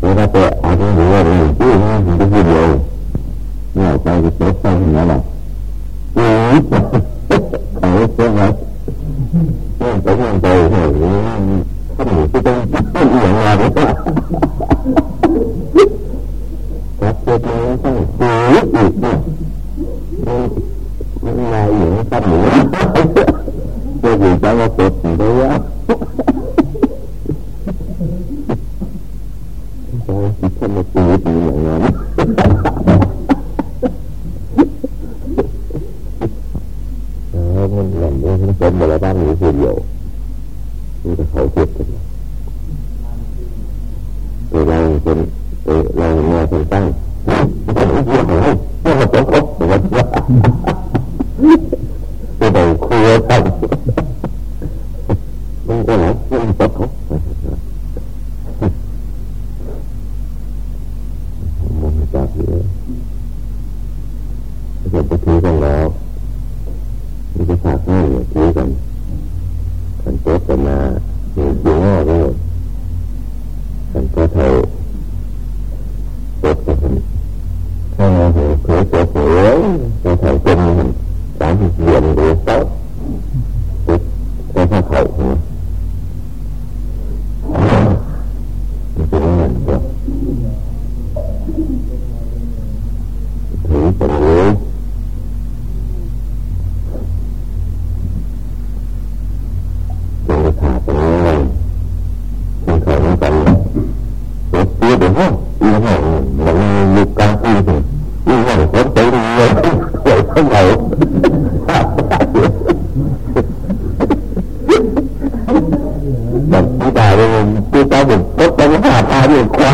เรือว่าแต่อาจจะรู้ว่าเออพูดนะมันเก็พูดเดียวเนี่ยไปก็ตกไปอย่างนั้นแหละอือเขาเสียหายเรื่องไปเรื่องไปเฮ่ยข้าหนูที่ต้องต้องอย่างไรก็ได้ครับเจ้าต้องหูอีกเนี่ยมันมันอะไรอย่างนี้ข้าหนูเจ้าหญิงจ้าก็ตก ตาบุตรพบตาบุตรตาอยู่กว้า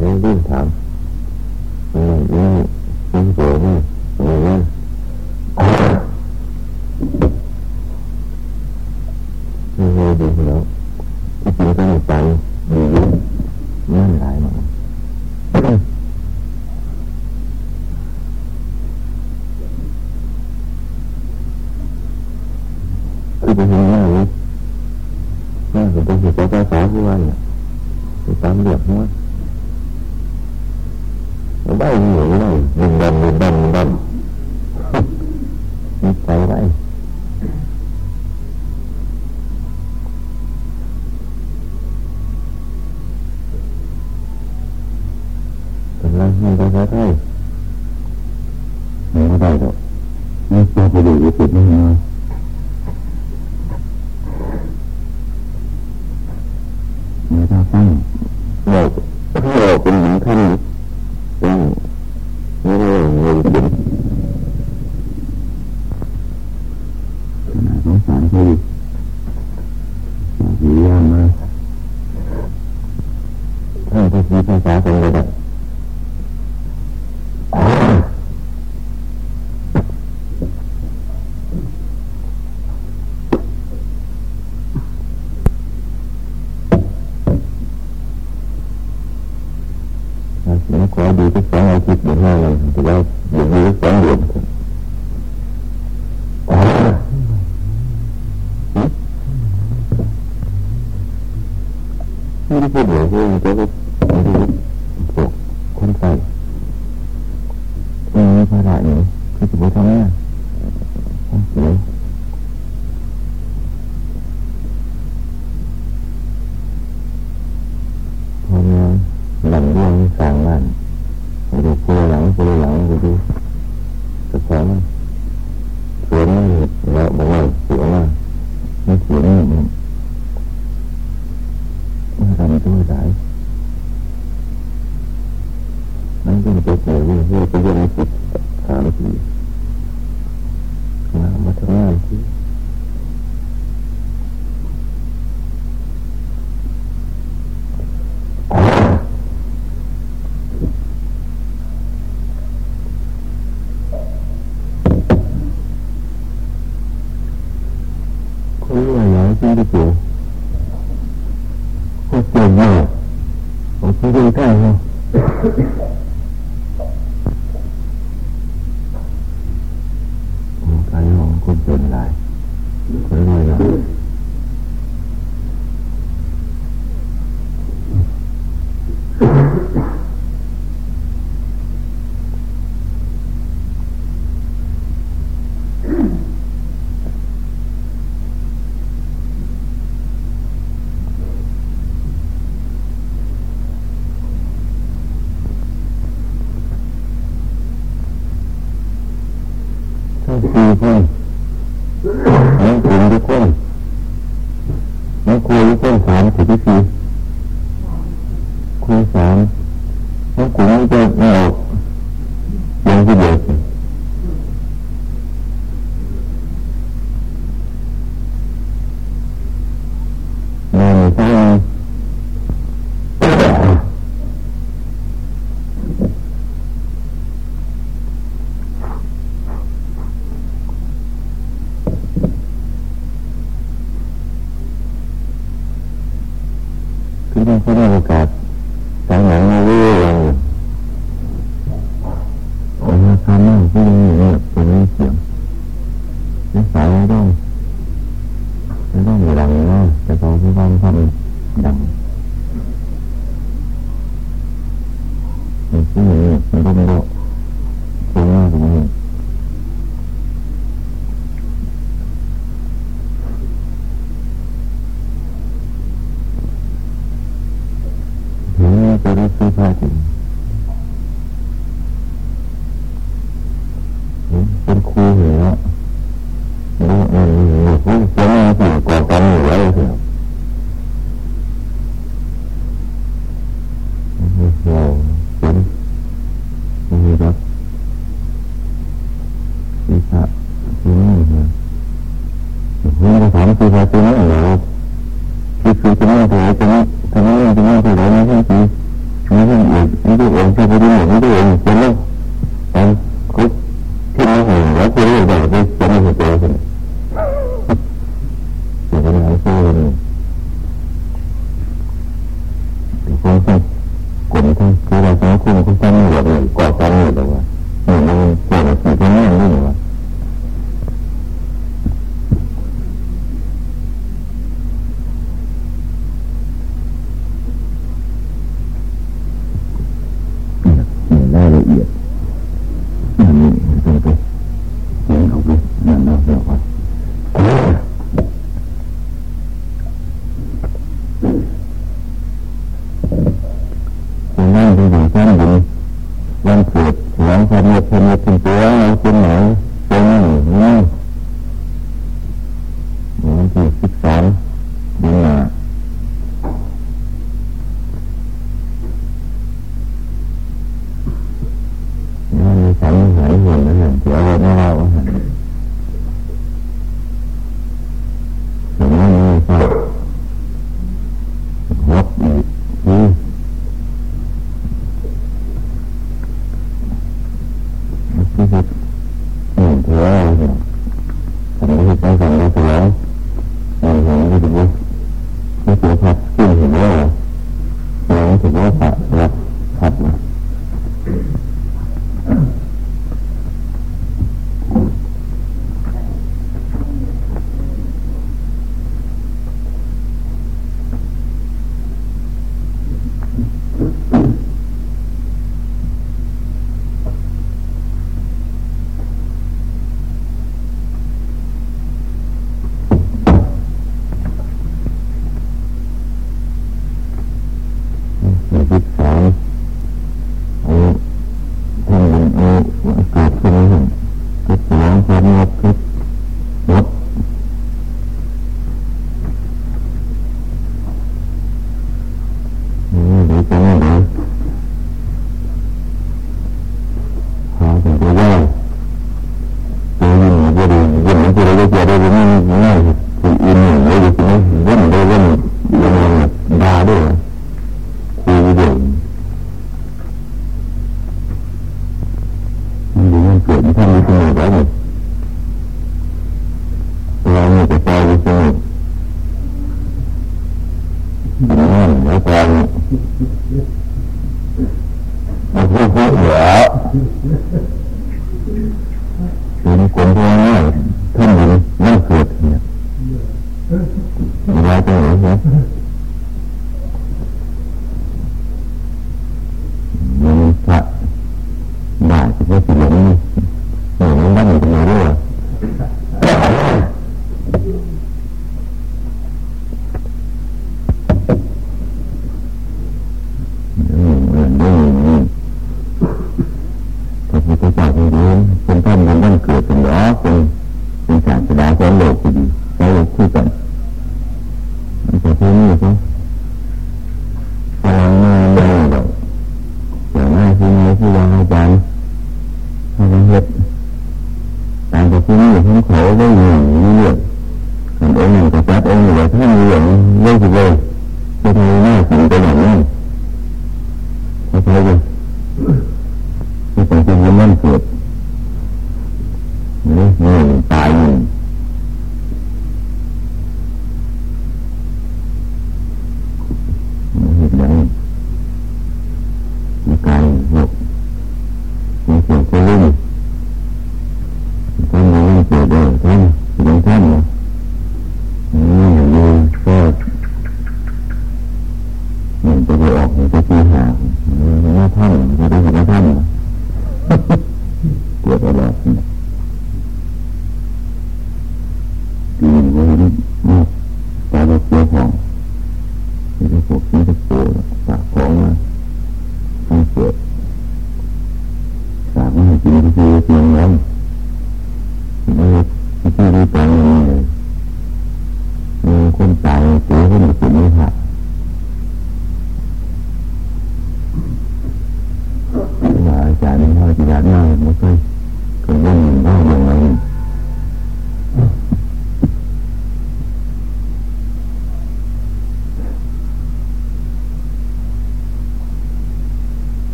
แล้ววิ่งถามอืมนี่ ที่ได้ได้โอกาสสาหนังมา คือจะไม่ถวาจะไม่จะไม่จะไม่ถวายไม่ใช่ผีไม่ใช่เองไม่ใช่เองใช่พอดีหมไม่ใช่เองเป็นเรื่องแต่คุกที่ไม่เห็นแล้วคุยเรื่องแบบนี้จะไม่เห็นตัวเองจะไม่เห็นตัวเองคนที่กลุ่มที่คือเราสองคนคุณจำไม่หมดเลยกอดจำไม่หมแเลยว่าหนึ่งมันปวดหัวที่แน่นนี่หรือว่า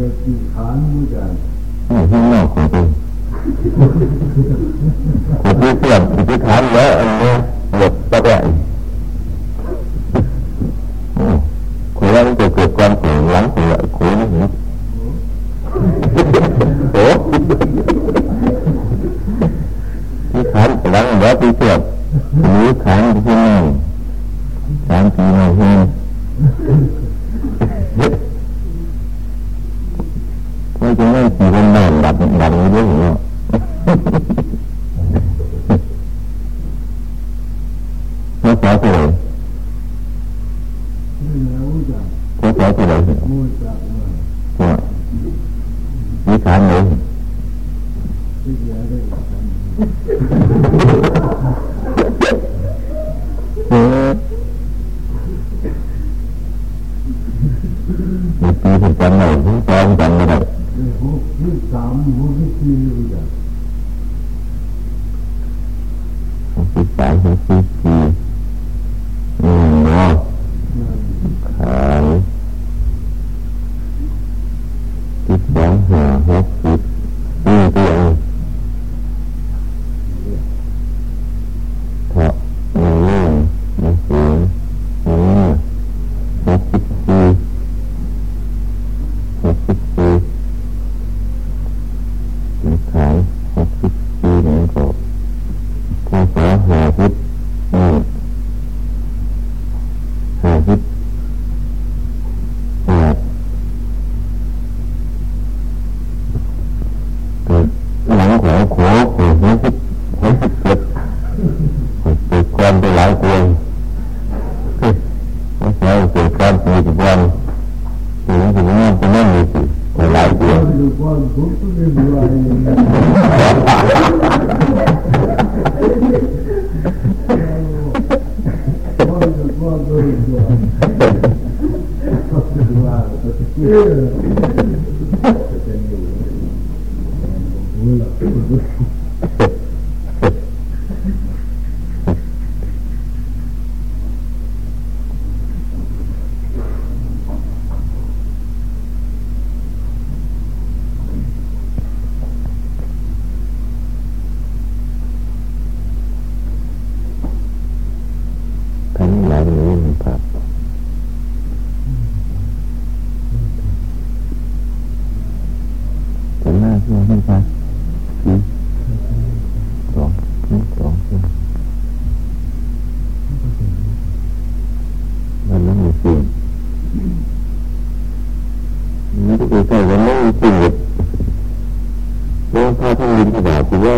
เด็ขานมือจันนี่ข้านอกของคุณคุณเพื่อนคุณขานแล้วอันนี้หมดตะแล้ง มีปีที่จำไม่หูจำจำไม่ได้หูที่สามหูที่สี่หูที่สามหูที่สี่ ကိုကြားတယ်ဒီလိုဒီလိုကလည်းနေပြီကိုလာပြောလို့ဘာဘုသူနေဘူးလားဘာလို့ဘာလို့ဘာလို့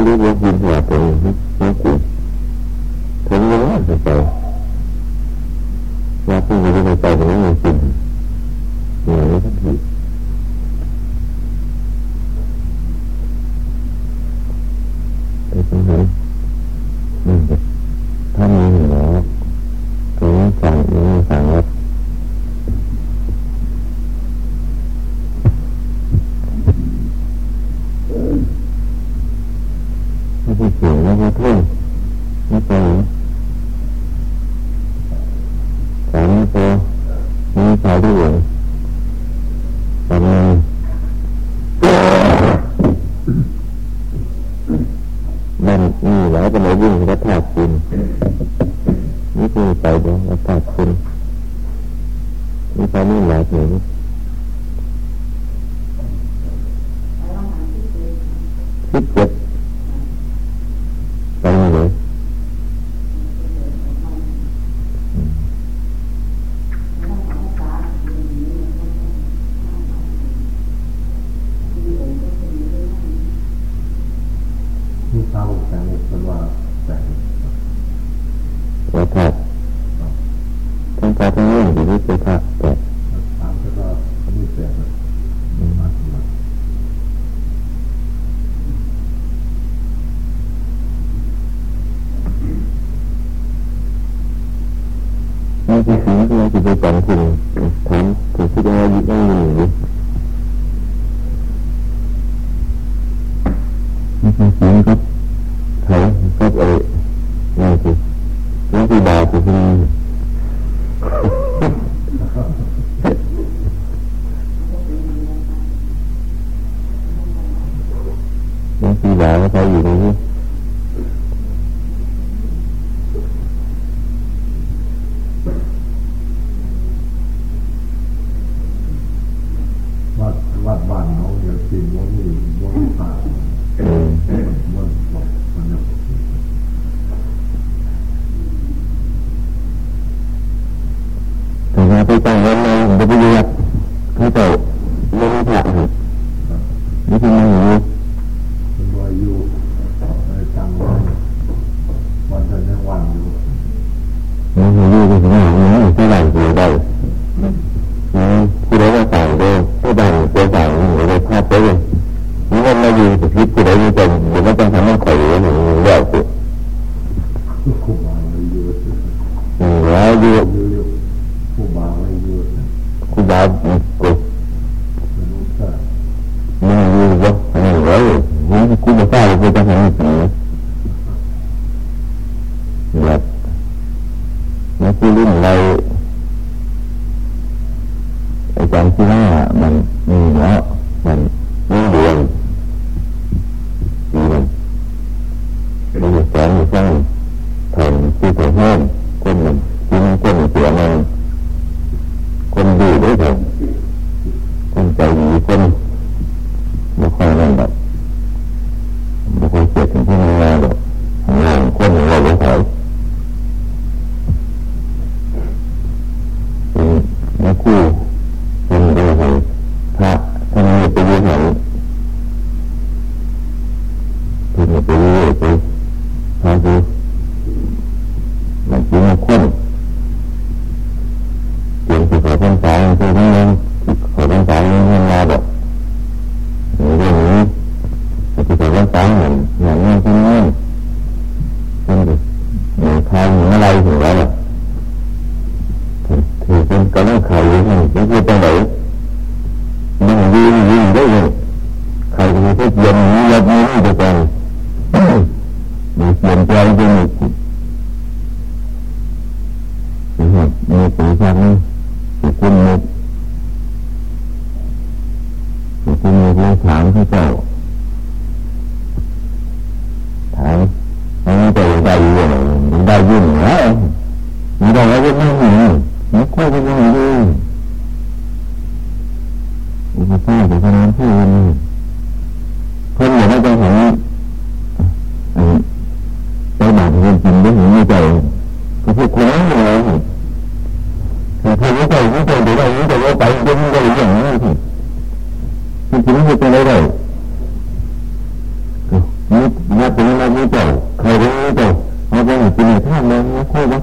รู้ว่าคุณหาไปนะกู นี่คือไปดูอากาศคุณมีความนิ่หลาบหนึ่ วิบากอยู่ที่ Fumava em outra. Fumava em outra. Cuidado, จริงไม่เห็นไม่ใจก็คือคนนั้นเลยแต่พอไม่ใจไม่ใจเดี๋ยวเราไม่ใจเราไปเดี๋ยวมันก็อย่างนี้ที่จริงไม่เป็นไรเลยนี่นับเป็นอะไรไม่เต็จใครเป็นไม่ใจนับเป็นจริงท่านเลไม่ค่อยนะ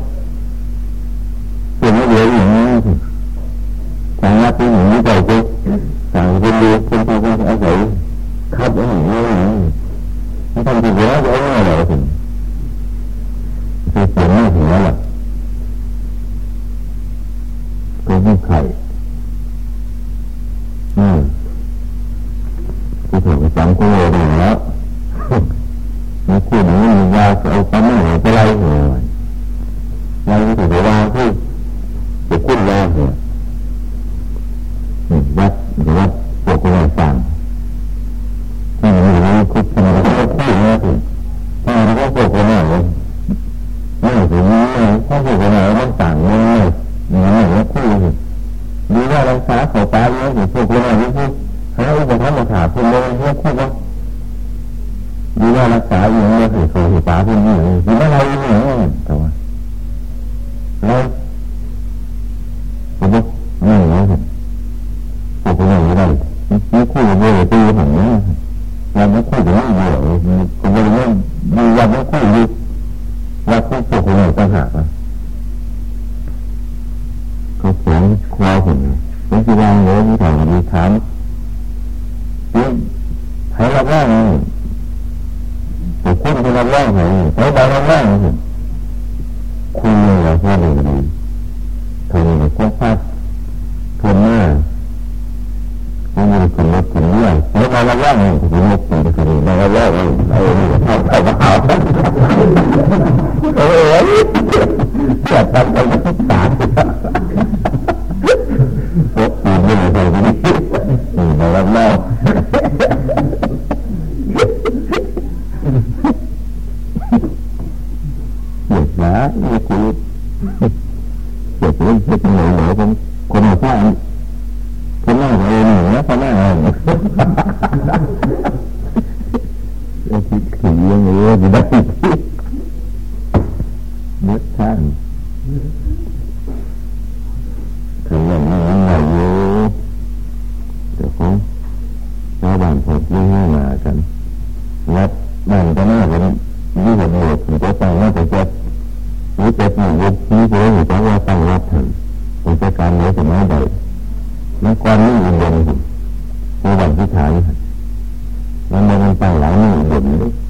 ไปมาเอาโอ้ยเกิดทำไปทุกสารโอ้ยไม่ได้เลยนี่เราแม่ Thank you.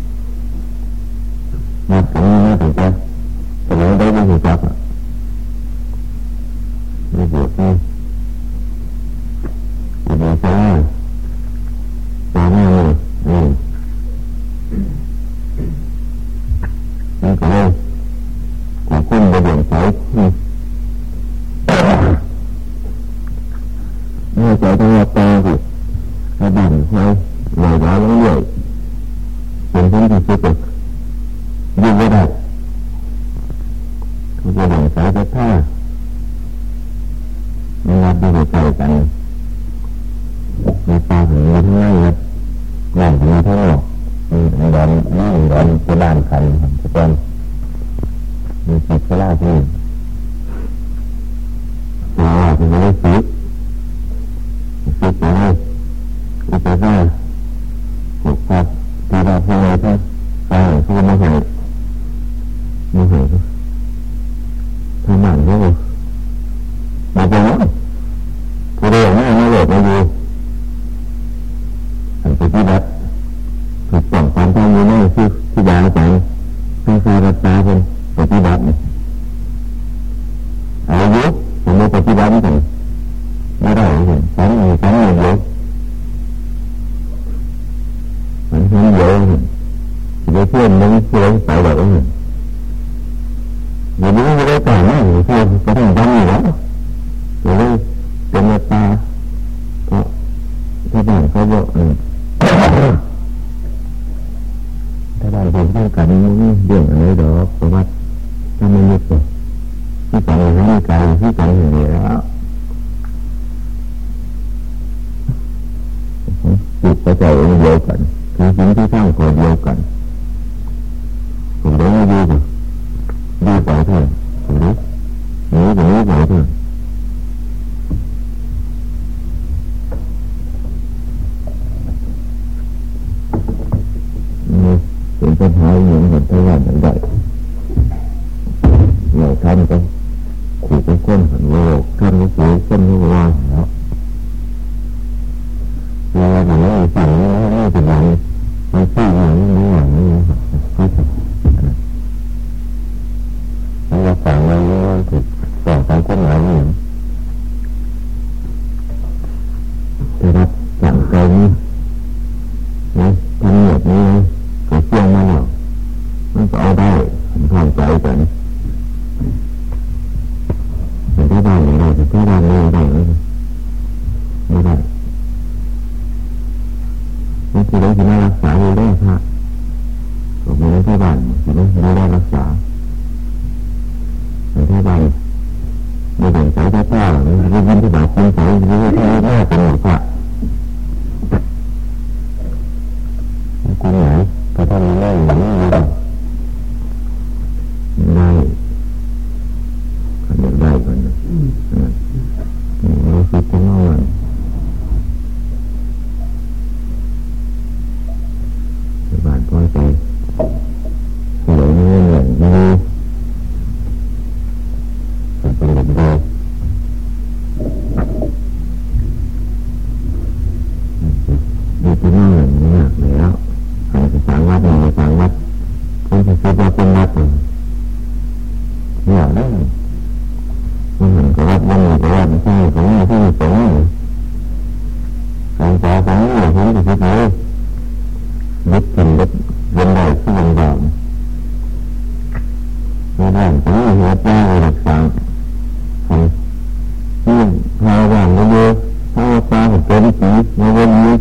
ครับดีเราทำไมก็ใช่าเขามาหา เดียวกันถือศีลที่เท่าตัวเดียวกันผมได้ไม่ดีกับ แล้วกี่ได้กี่ได้รักษาอยู่ได้พระผมอยู่ไที่บ้านกี่ได้กี่ได้รักษาอยู่ที่บ้านไม่เห็นสายตาเปล่าไม่ยินที่บ้านเจ็บสายไม่ได้แน่เป็นหมดพระ ษาของนี่เห็นที่สุดเลยยึดกินยึดเว้นได้ที่ยังบางในร่างของนี่หัวใจหลักสังนี่ภาวะมันเยอะภาวะตาของตัวที่สีในวันนี้